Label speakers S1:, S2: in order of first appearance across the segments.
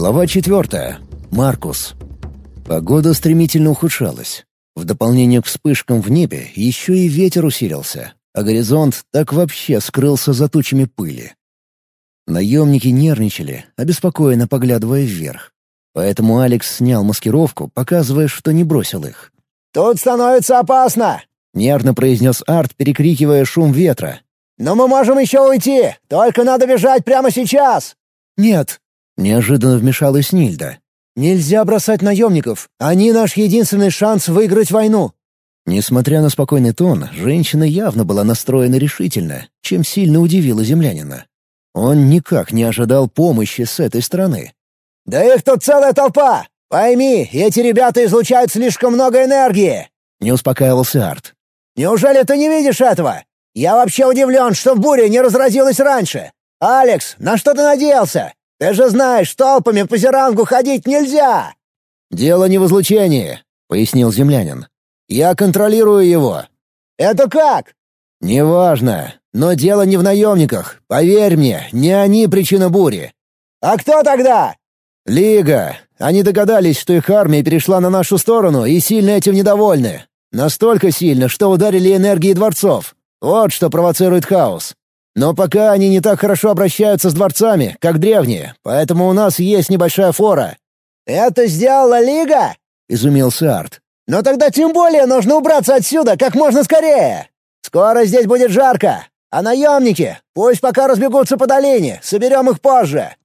S1: Глава четвертая. Маркус. Погода стремительно ухудшалась. В дополнение к вспышкам в небе еще и ветер усилился, а горизонт так вообще скрылся за тучами пыли. Наемники нервничали, обеспокоенно поглядывая вверх. Поэтому Алекс снял маскировку, показывая, что не бросил их.
S2: «Тут становится опасно!»
S1: — нервно произнес Арт, перекрикивая шум ветра.
S2: «Но мы можем еще уйти! Только надо бежать прямо сейчас!»
S1: «Нет!» — неожиданно вмешалась Нильда. «Нельзя бросать наемников! Они наш единственный шанс выиграть войну!» Несмотря на спокойный тон, женщина явно была настроена решительно, чем сильно удивила землянина. Он никак не ожидал помощи с этой стороны.
S2: «Да их тут целая толпа! Пойми, эти ребята излучают слишком много энергии!»
S1: — не успокаивался Арт.
S2: «Неужели ты не видишь этого? Я вообще удивлен, что буря не разразилась раньше. Алекс, на что ты надеялся? Ты же знаешь, толпами по зерангу ходить нельзя!»
S1: «Дело не в излучении», — пояснил землянин. «Я контролирую его».
S2: «Это как?»
S1: «Неважно. Но дело не в наемниках. Поверь мне, не они причина бури».
S2: «А кто тогда?»
S1: «Лига. Они догадались, что их армия перешла на нашу сторону и сильно этим недовольны. Настолько сильно, что ударили энергией дворцов. Вот что провоцирует хаос. Но пока они не так хорошо обращаются с дворцами, как древние, поэтому у нас есть небольшая фора».
S2: «Это сделала Лига?» — изумился Арт. «Но тогда тем более нужно убраться отсюда как можно скорее. Скоро здесь будет жарко, а наемники пусть пока разбегутся по долине, соберем их позже».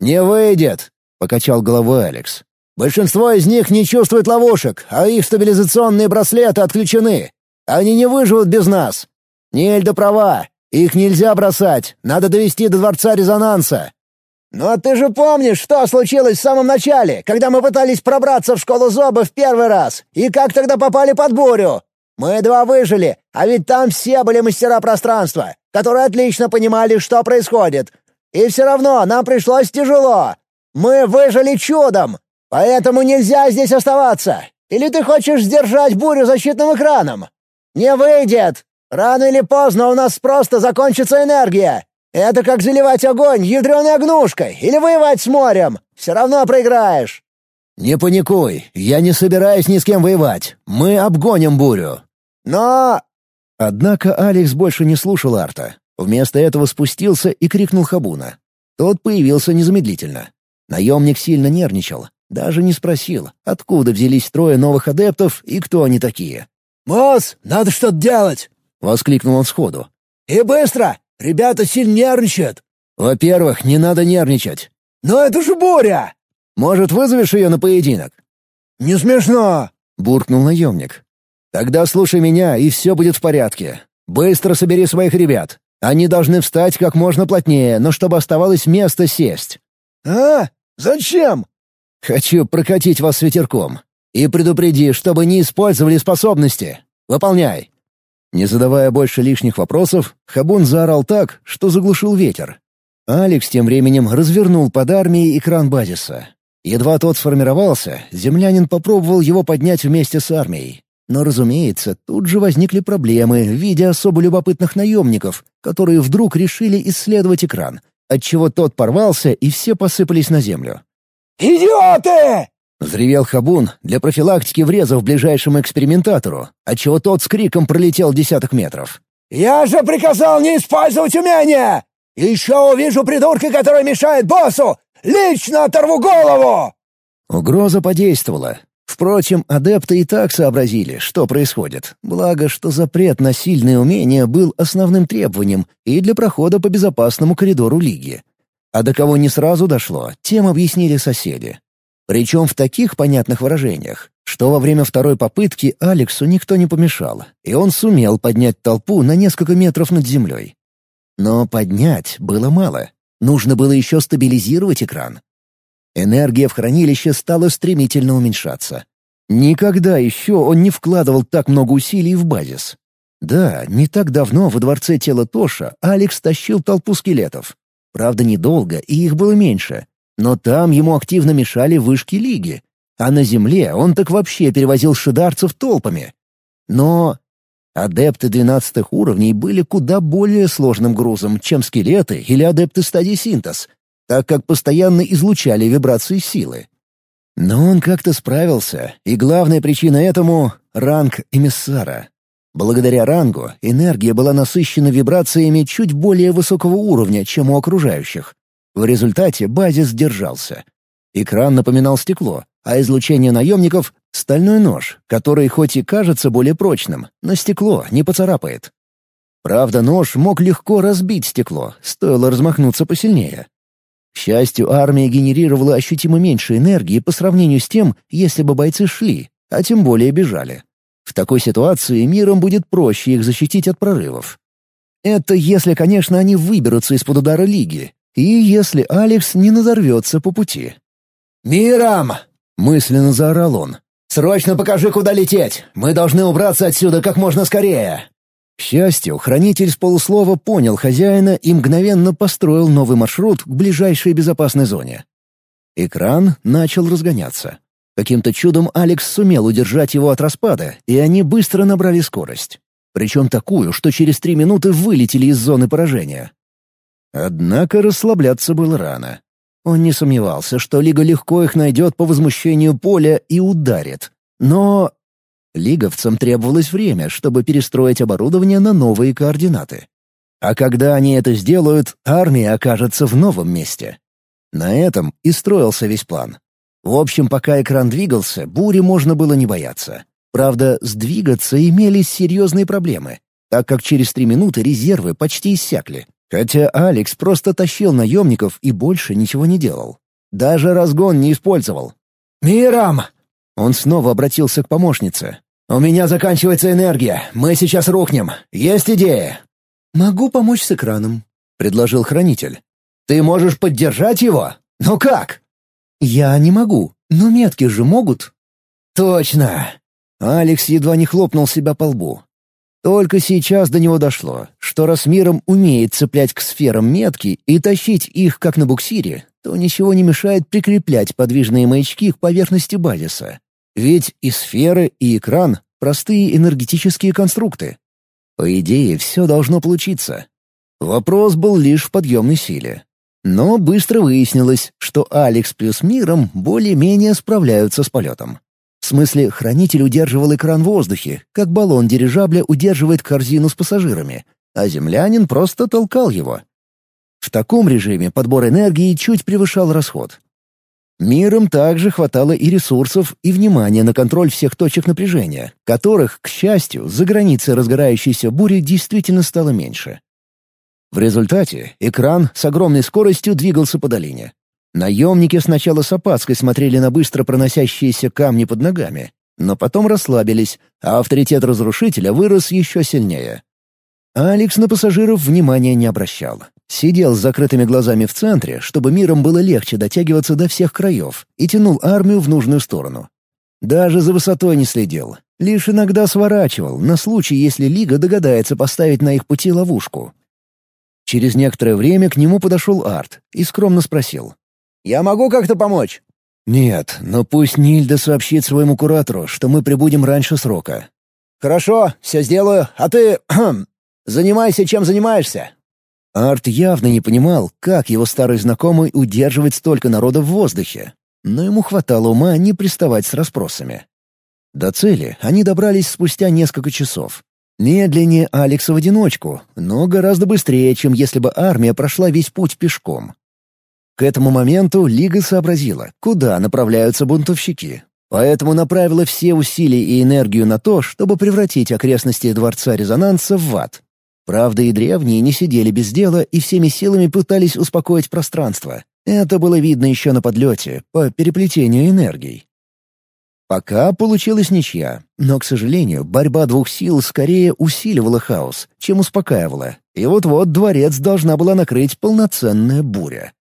S1: «Не выйдет», — покачал головой Алекс. «Большинство из них не чувствует ловушек, а их стабилизационные браслеты отключены. Они не выживут без нас. Нельда права. Их нельзя бросать. Надо довести до Дворца Резонанса».
S2: «Но ты же помнишь, что случилось в самом начале, когда мы пытались пробраться в школу Зоба в первый раз, и как тогда попали под бурю? Мы два выжили, а ведь там все были мастера пространства, которые отлично понимали, что происходит. И все равно нам пришлось тяжело. Мы выжили чудом, поэтому нельзя здесь оставаться. Или ты хочешь сдержать бурю защитным экраном? Не выйдет. Рано или поздно у нас просто закончится энергия. Это как заливать огонь ядреной огнушкой или воевать с морем. Все равно проиграешь».
S1: «Не паникуй, я не собираюсь ни с кем воевать. Мы обгоним бурю».
S2: «Но...»
S1: Однако Алекс больше не слушал Арта. Вместо этого спустился и крикнул Хабуна. Тот появился незамедлительно. Наемник сильно нервничал. Даже не спросил, откуда взялись трое новых адептов и кто они такие.
S2: «Босс, надо что-то делать!»
S1: — воскликнул он сходу.
S2: «И быстро! Ребята сильно нервничают!»
S1: «Во-первых, не надо нервничать!»
S2: «Но это же буря!»
S1: «Может, вызовешь ее на поединок?»
S2: «Не смешно!»
S1: — буркнул наемник. «Тогда слушай меня, и все будет в порядке. Быстро собери своих ребят. Они должны встать как можно плотнее, но чтобы оставалось место сесть».
S2: «А? Зачем?»
S1: «Хочу прокатить вас с ветерком. И предупреди, чтобы не использовали способности. Выполняй». Не задавая больше лишних вопросов, Хабун заорал так, что заглушил ветер. Алекс тем временем развернул под армией экран базиса. Едва тот сформировался, землянин попробовал его поднять вместе с армией. Но, разумеется, тут же возникли проблемы в виде особо любопытных наемников, которые вдруг решили исследовать экран, отчего тот порвался и все посыпались на землю.
S2: «Идиоты!»
S1: — взревел Хабун, для профилактики врезав ближайшему экспериментатору, отчего тот с криком пролетел десяток метров.
S2: «Я же приказал не использовать умения! Еще увижу придурка, который мешает боссу! Лично оторву голову!»
S1: Угроза подействовала. Впрочем, адепты и так сообразили, что происходит. Благо, что запрет на сильные умения был основным требованием и для прохода по безопасному коридору Лиги. А до кого не сразу дошло, тем объяснили соседи. Причем в таких понятных выражениях, что во время второй попытки Алексу никто не помешал, и он сумел поднять толпу на несколько метров над землей. Но поднять было мало. Нужно было еще стабилизировать экран. Энергия в хранилище стала стремительно уменьшаться. Никогда еще он не вкладывал так много усилий в базис. Да, не так давно во дворце тела Тоша Алекс тащил толпу скелетов. Правда, недолго, и их было меньше. Но там ему активно мешали вышки Лиги. А на Земле он так вообще перевозил шидарцев толпами. Но адепты двенадцатых уровней были куда более сложным грузом, чем скелеты или адепты стадии синтез — так как постоянно излучали вибрации силы. Но он как-то справился, и главная причина этому — ранг эмиссара. Благодаря рангу энергия была насыщена вибрациями чуть более высокого уровня, чем у окружающих. В результате базис держался. Экран напоминал стекло, а излучение наемников — стальной нож, который хоть и кажется более прочным, но стекло не поцарапает. Правда, нож мог легко разбить стекло, стоило размахнуться посильнее. К счастью, армия генерировала ощутимо меньше энергии по сравнению с тем, если бы бойцы шли, а тем более бежали. В такой ситуации миром будет проще их защитить от прорывов. Это если, конечно, они выберутся из-под удара Лиги, и если Алекс не надорвется по пути.
S2: «Миром!»
S1: — мысленно заорал он.
S2: «Срочно покажи, куда лететь! Мы должны убраться отсюда как можно скорее!»
S1: К счастью, хранитель с полуслова понял хозяина и мгновенно построил новый маршрут к ближайшей безопасной зоне. Экран начал разгоняться. Каким-то чудом Алекс сумел удержать его от распада, и они быстро набрали скорость. Причем такую, что через три минуты вылетели из зоны поражения. Однако расслабляться было рано. Он не сомневался, что Лига легко их найдет по возмущению поля и ударит. Но Лиговцам требовалось время, чтобы перестроить оборудование на новые координаты. А когда они это сделают, армия окажется в новом месте. На этом и строился весь план. В общем, пока экран двигался, бури можно было не бояться. Правда, сдвигаться имелись серьезные проблемы, так как через три минуты резервы почти иссякли. Хотя Алекс просто тащил наемников и больше ничего не делал. Даже разгон не использовал.
S2: «Мирам!»
S1: Он снова обратился к помощнице.
S2: «У меня заканчивается энергия. Мы сейчас рухнем. Есть идея?»
S1: «Могу помочь с экраном», — предложил хранитель.
S2: «Ты можешь поддержать его? Ну как?»
S1: «Я не могу, но метки же могут».
S2: «Точно!»
S1: Алекс едва не хлопнул себя по лбу. Только сейчас до него дошло, что раз миром умеет цеплять к сферам метки и тащить их как на буксире, то ничего не мешает прикреплять подвижные маячки к поверхности базиса. Ведь и сферы, и экран — простые энергетические конструкты. По идее, все должно получиться. Вопрос был лишь в подъемной силе. Но быстро выяснилось, что Алекс плюс Миром более-менее справляются с полетом. Смысле, хранитель удерживал экран в воздухе, как баллон дирижабля удерживает корзину с пассажирами, а землянин просто толкал его. В таком режиме подбор энергии чуть превышал расход. Миром также хватало и ресурсов, и внимания на контроль всех точек напряжения, которых, к счастью, за границей разгорающейся бури действительно стало меньше. В результате экран с огромной скоростью двигался по долине. Наемники сначала с опаской смотрели на быстро проносящиеся камни под ногами, но потом расслабились, а авторитет разрушителя вырос еще сильнее. Алекс на пассажиров внимания не обращал. Сидел с закрытыми глазами в центре, чтобы миром было легче дотягиваться до всех краев, и тянул армию в нужную сторону. Даже за высотой не следил, лишь иногда сворачивал, на случай, если Лига догадается поставить на их пути ловушку. Через некоторое время к нему подошел Арт и скромно спросил.
S2: «Я могу как-то помочь?»
S1: «Нет, но пусть Нильда сообщит своему куратору, что мы прибудем раньше срока».
S2: «Хорошо, все сделаю. А ты... занимайся, чем занимаешься».
S1: Арт явно не понимал, как его старый знакомый удерживает столько народа в воздухе, но ему хватало ума не приставать с расспросами. До цели они добрались спустя несколько часов, Медленнее Алекса в одиночку, но гораздо быстрее, чем если бы армия прошла весь путь пешком. К этому моменту Лига сообразила, куда направляются бунтовщики, поэтому направила все усилия и энергию на то, чтобы превратить окрестности Дворца Резонанса в ад. Правда, и древние не сидели без дела и всеми силами пытались успокоить пространство. Это было видно еще на подлете, по переплетению энергий. Пока получилась ничья, но, к сожалению, борьба двух сил скорее усиливала хаос, чем успокаивала, и вот-вот дворец должна была накрыть полноценная буря.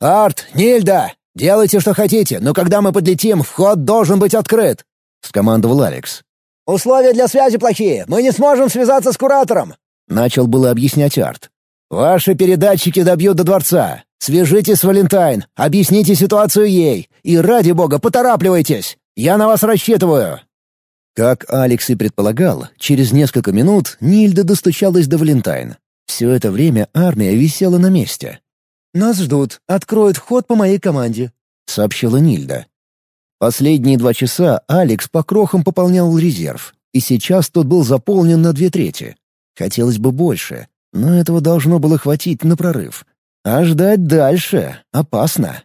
S2: «Арт, Нильда, делайте, что хотите, но когда мы подлетим, вход должен быть открыт!» — скомандовал Алекс. «Условия для связи плохие, мы не сможем связаться с куратором!»
S1: — начал было объяснять Арт.
S2: «Ваши передатчики добьют до дворца. Свяжитесь с Валентайн, объясните ситуацию ей, и, ради бога, поторапливайтесь!» Я на вас рассчитываю!»
S1: Как Алекс и предполагал, через несколько минут Нильда достучалась до Валентайн. Все это время армия висела на месте.
S2: Нас ждут, откроют вход по моей команде», — сообщила Нильда.
S1: Последние два часа Алекс по крохам пополнял резерв, и сейчас тот был заполнен на две трети. Хотелось бы больше, но этого должно было хватить на прорыв. А ждать дальше опасно.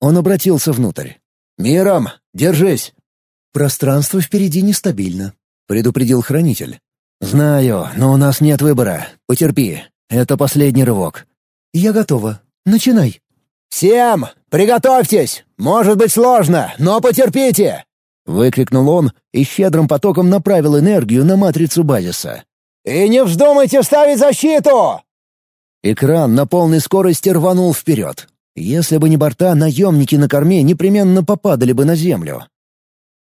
S1: Он обратился внутрь. «Миром, держись!»
S2: «Пространство впереди нестабильно», — предупредил хранитель.
S1: «Знаю, но у нас нет выбора. Потерпи. Это последний рывок».
S2: «Я готова. Начинай».
S1: «Всем! Приготовьтесь! Может быть сложно, но потерпите!» Выкрикнул он и щедрым потоком направил энергию на матрицу базиса. «И не вздумайте ставить защиту!» Экран на полной скорости рванул вперед. Если бы не борта, наемники на корме непременно попадали бы на землю.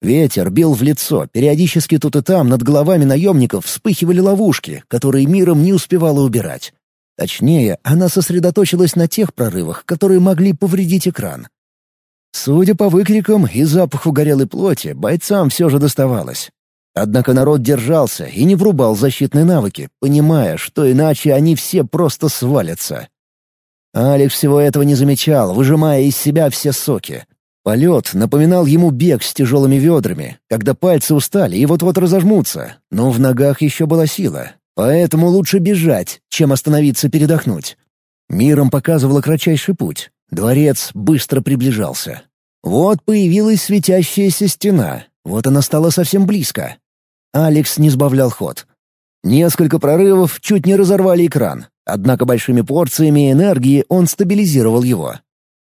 S1: Ветер бил в лицо, периодически тут и там над головами наемников вспыхивали ловушки, которые миром не успевала убирать. Точнее, она сосредоточилась на тех прорывах, которые могли повредить экран. Судя по выкрикам и запаху горелой плоти, бойцам все же доставалось. Однако народ держался и не врубал защитные навыки, понимая, что иначе они все просто свалятся. Алекс всего этого не замечал, выжимая из себя все соки. Полет напоминал ему бег с тяжелыми ведрами, когда пальцы устали и вот-вот разожмутся, но в ногах еще была сила, поэтому лучше бежать, чем остановиться передохнуть. Миром показывала кратчайший путь. Дворец быстро приближался. Вот появилась светящаяся стена, вот она стала совсем близко. Алекс не сбавлял ход. Несколько прорывов чуть не разорвали экран, однако большими порциями энергии он стабилизировал его.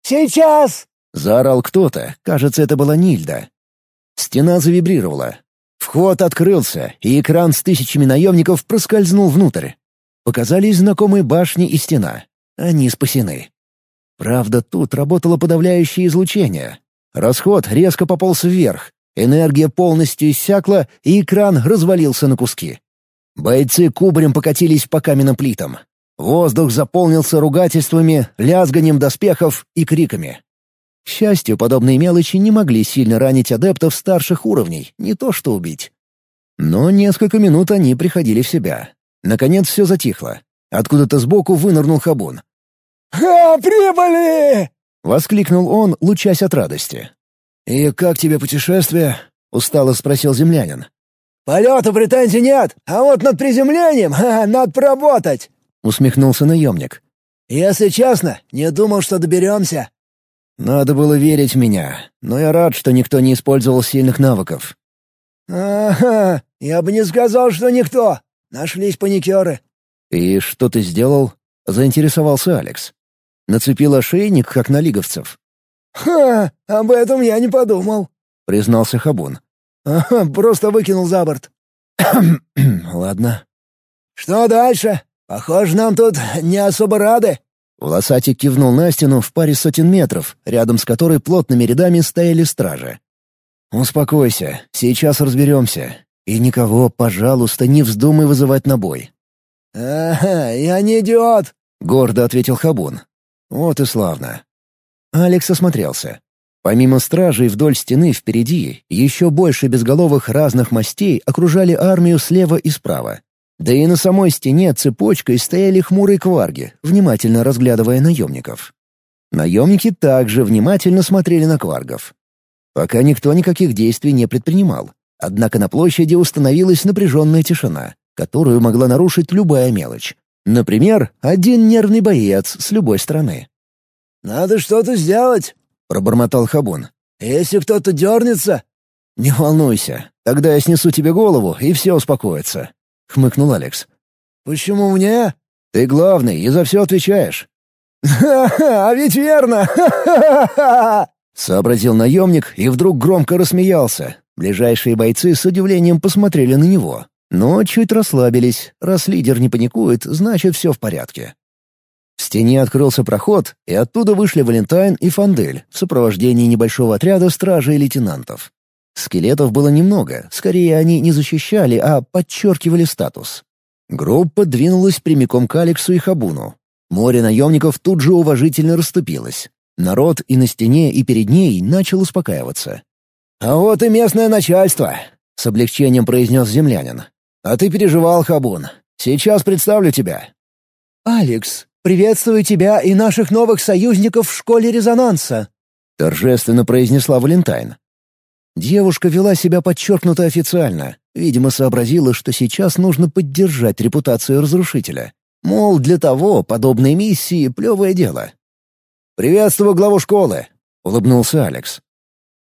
S2: «Сейчас!»
S1: Заорал кто-то, кажется, это была Нильда. Стена завибрировала. Вход открылся, и экран с тысячами наемников проскользнул внутрь. Показались знакомые башни и стена. Они спасены. Правда, тут работало подавляющее излучение. Расход резко пополз вверх. Энергия полностью иссякла, и экран развалился на куски. Бойцы кубарем покатились по каменным плитам. Воздух заполнился ругательствами, лязганием доспехов и криками. К счастью, подобные мелочи не могли сильно ранить адептов старших уровней, не то что убить. Но несколько минут они приходили в себя. Наконец все затихло. Откуда-то сбоку вынырнул Хабун.
S2: «Ха, прибыли!»
S1: — воскликнул он, лучась от радости. «И как тебе путешествие?» — устало спросил землянин.
S2: «Полета претензий нет, а вот над приземлением ха, надо поработать!» — усмехнулся наемник. «Если честно, не думал, что доберемся.
S1: Надо было верить в меня, но я рад, что никто не использовал сильных навыков.
S2: «Ага, я бы не сказал, что никто. Нашлись паникеры».
S1: «И что ты сделал?» — заинтересовался Алекс. «Нацепил ошейник, как на лиговцев».
S2: «Ха, об этом я не подумал», —
S1: признался Хабун.
S2: «Ага, просто выкинул за борт».
S1: «Ладно».
S2: «Что дальше? Похоже, нам тут не особо рады».
S1: Волосатик кивнул на стену в паре сотен метров, рядом с которой плотными рядами стояли стражи. «Успокойся, сейчас разберемся. И никого, пожалуйста, не вздумай вызывать на бой».
S2: «Ага, я не идиот», —
S1: гордо ответил Хабун. «Вот и славно». Алекс осмотрелся. Помимо стражей вдоль стены впереди, еще больше безголовых разных мастей окружали армию слева и справа. Да и на самой стене цепочкой стояли хмурые кварги, внимательно разглядывая наемников. Наемники также внимательно смотрели на кваргов. Пока никто никаких действий не предпринимал. Однако на площади установилась напряженная тишина, которую могла нарушить любая мелочь. Например, один нервный боец с любой стороны.
S2: «Надо что-то сделать», — пробормотал Хабун. «Если кто-то дернется...»
S1: «Не волнуйся, тогда я снесу тебе голову, и все успокоится», — хмыкнул Алекс.
S2: «Почему мне?»
S1: «Ты главный и за все отвечаешь».
S2: «Ха-ха, а ведь верно! Ха-ха-ха!»
S1: Сообразил наемник и вдруг громко рассмеялся. Ближайшие бойцы с удивлением посмотрели на него, но чуть расслабились. Раз лидер не паникует, значит, все в порядке. В стене открылся проход, и оттуда вышли Валентайн и Фандель в сопровождении небольшого отряда стражей и лейтенантов. Скелетов было немного, скорее они не защищали, а подчеркивали статус. Группа двинулась прямиком к Алексу и Хабуну. Море наемников тут же уважительно расступилось. Народ и на стене, и перед ней начал успокаиваться. «А вот и местное начальство», — с облегчением произнес землянин. «А ты переживал, Хабун. Сейчас представлю тебя».
S2: «Алекс, приветствую тебя и наших новых союзников в школе резонанса», — торжественно произнесла Валентайн.
S1: Девушка вела себя подчеркнуто официально, видимо, сообразила, что сейчас нужно поддержать репутацию разрушителя. Мол, для того подобные миссии — плевое дело.
S2: «Приветствую главу школы», — улыбнулся Алекс.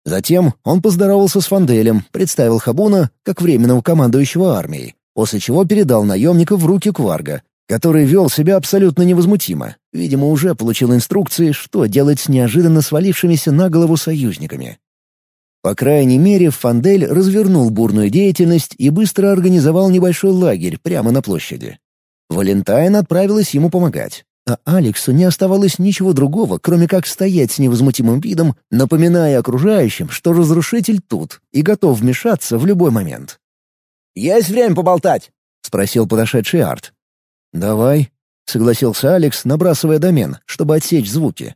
S1: Затем он поздоровался с Фанделем, представил Хабуна как временного командующего армией, после чего передал наемника в руки Кварга, который вел себя абсолютно невозмутимо. Видимо, уже получил инструкции, что делать с неожиданно свалившимися на голову союзниками. По крайней мере, Фандель развернул бурную деятельность и быстро организовал небольшой лагерь прямо на площади. Валентайн отправилась ему помогать, а Алексу не оставалось ничего другого, кроме как стоять с невозмутимым видом, напоминая окружающим, что разрушитель тут и готов вмешаться в любой момент.
S2: «Есть время поболтать?»
S1: — спросил подошедший Арт. «Давай», — согласился Алекс, набрасывая домен, чтобы отсечь звуки.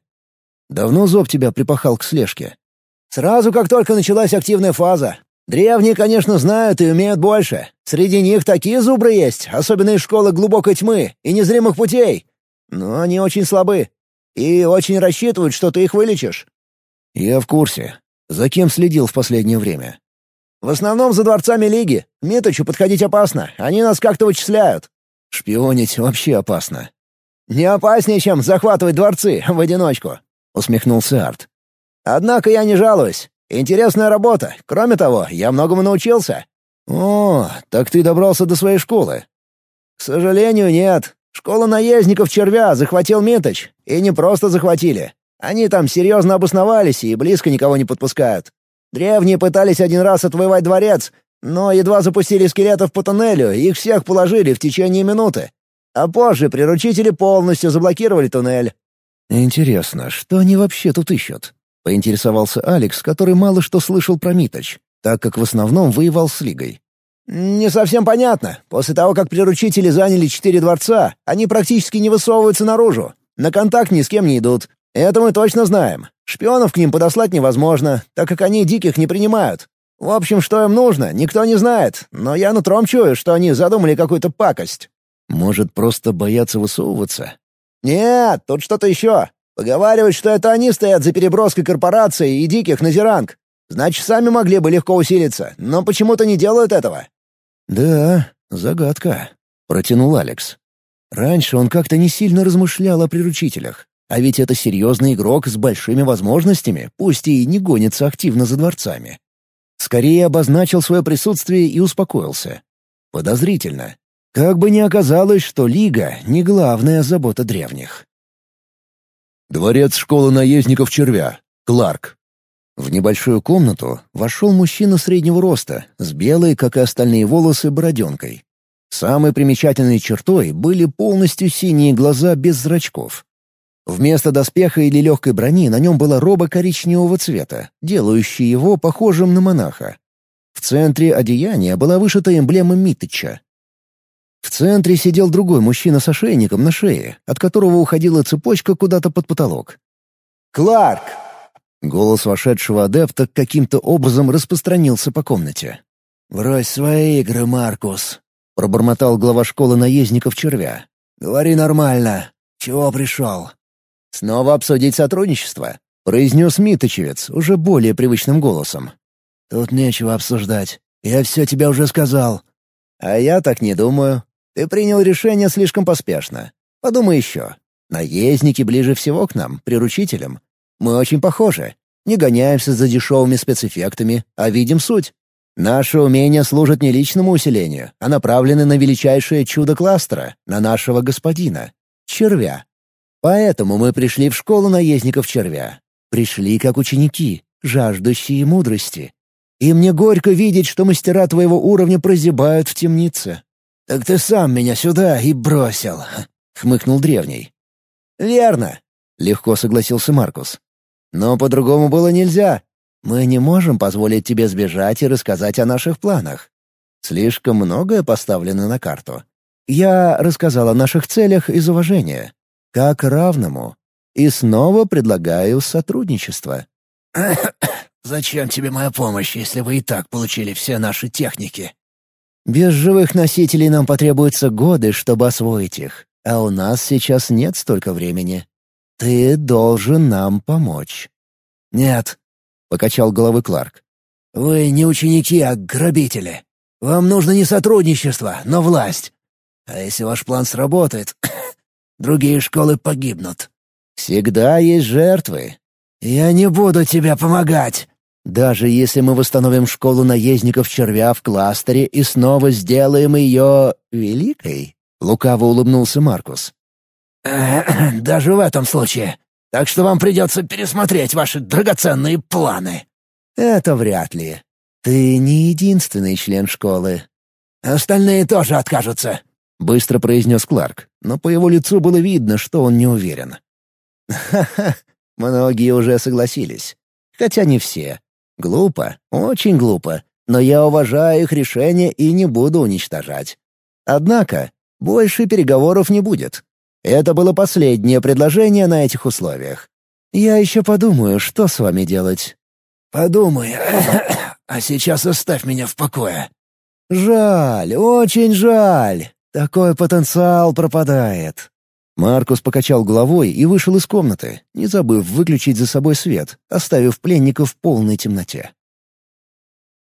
S1: «Давно зоб тебя припахал к слежке?»
S2: Сразу, как только началась активная фаза. Древние, конечно, знают и умеют больше. Среди них такие зубры есть, особенно из школы глубокой тьмы и незримых путей. Но они очень слабы. И очень рассчитывают, что ты их вылечишь.
S1: Я в курсе. За кем следил в последнее время?
S2: В основном за дворцами Лиги. Миточу подходить опасно. Они нас как-то вычисляют.
S1: Шпионить вообще опасно.
S2: Не опаснее, чем захватывать дворцы в одиночку. Усмехнулся Арт. Однако я не жалуюсь. Интересная работа. Кроме того, я многому научился».
S1: «О, так ты добрался до своей школы?»
S2: «К сожалению, нет. Школа наездников червя захватил Миточ. И не просто захватили. Они там серьезно обосновались и близко никого не подпускают. Древние пытались один раз отвоевать дворец, но едва запустили скелетов по туннелю, их всех положили в течение минуты. А позже приручители полностью заблокировали туннель.
S1: Интересно, что они вообще тут ищут? Поинтересовался Алекс, который мало что слышал про Миточ, так как в основном воевал с Лигой.
S2: «Не совсем понятно. После того, как приручители заняли четыре дворца, они практически не высовываются наружу. На контакт ни с кем не идут. Это мы точно знаем. Шпионов к ним подослать невозможно, так как они диких не принимают. В общем, что им нужно, никто не знает, но я нутром чую, что они задумали какую-то пакость».
S1: «Может, просто боятся высовываться?»
S2: «Нет, тут что-то еще. Поговаривают, что это они стоят за переброской корпорации и диких на Зеранг. Значит, сами могли бы легко усилиться, но почему-то не делают этого».
S1: «Да, загадка», — протянул Алекс. Раньше он как-то не сильно размышлял о приручителях. А ведь это серьезный игрок с большими возможностями, пусть и не гонится активно за дворцами. Скорее обозначил свое присутствие и успокоился. Подозрительно. Как бы ни оказалось, что Лига — не главная забота древних.
S3: Дворец школы наездников червя. Кларк.
S1: В небольшую комнату вошел мужчина среднего роста, с белой, как и остальные волосы, бороденкой. Самой примечательной чертой были полностью синие глаза без зрачков. Вместо доспеха или легкой брони на нем была роба коричневого цвета, делающая его похожим на монаха. В центре одеяния была вышита эмблема Митыча, в центре сидел другой мужчина с ошейником на шее, от которого уходила цепочка куда-то под потолок.
S2: «Кларк!»
S1: Голос вошедшего адепта каким-то образом распространился по комнате.
S2: «Брось свои игры, Маркус!»
S1: — пробормотал глава школы наездников червя.
S2: «Говори нормально. Чего пришел?»
S1: «Снова обсудить сотрудничество», — произнес Миточевец уже более привычным голосом.
S2: «Тут нечего обсуждать. Я все тебе уже сказал».
S1: «А я так не думаю. Ты принял решение слишком поспешно. Подумай еще. Наездники ближе всего к нам, приручителям. Мы очень похожи. Не гоняемся за дешевыми спецэффектами, а видим суть. Наши умения служат не личному усилению, а направлены на величайшее чудо кластера, на нашего господина — червя. Поэтому мы пришли в школу наездников червя. Пришли как ученики, жаждущие мудрости. И мне горько видеть, что мастера твоего уровня прозябают в темнице.
S2: «Так ты сам меня сюда и бросил», — хмыкнул древний.
S1: «Верно», — легко согласился Маркус. «Но по-другому было нельзя. Мы не можем позволить тебе сбежать и рассказать о наших планах. Слишком многое поставлено на карту. Я рассказал о наших целях из уважения. Как равному. И снова предлагаю сотрудничество».
S2: «Зачем тебе моя помощь, если вы и так получили все наши техники?»
S1: Без живых носителей нам потребуются годы, чтобы освоить их. а у нас сейчас нет столько времени. Ты должен нам помочь».
S2: «Нет», — покачал головой Кларк. «Вы не ученики, а грабители. Вам нужно не сотрудничество, но власть. А если ваш план сработает, другие школы погибнут».
S1: «Всегда есть жертвы».
S2: «Я не буду тебе помогать».
S1: «Даже если мы восстановим школу наездников червя в кластере и снова сделаем ее великой?» — лукаво улыбнулся Маркус.
S2: «Даже в этом случае. Так что вам придется пересмотреть ваши драгоценные планы».
S1: «Это вряд ли. Ты не единственный член школы».
S2: «Остальные тоже откажутся», —
S1: быстро произнес Кларк, но по его лицу было видно, что он не уверен. «Ха-ха, многие уже согласились. Хотя не все. Глупо, очень глупо, но я уважаю их решение и не буду уничтожать. Однако, больше переговоров не будет. Это было последнее предложение на этих условиях. Я еще подумаю, что с вами делать.
S2: «Подумай, а сейчас оставь меня в покое».
S1: «Жаль, очень жаль. Такой потенциал пропадает». Маркус покачал головой и вышел из комнаты, не забыв выключить за собой свет, оставив пленников в полной темноте.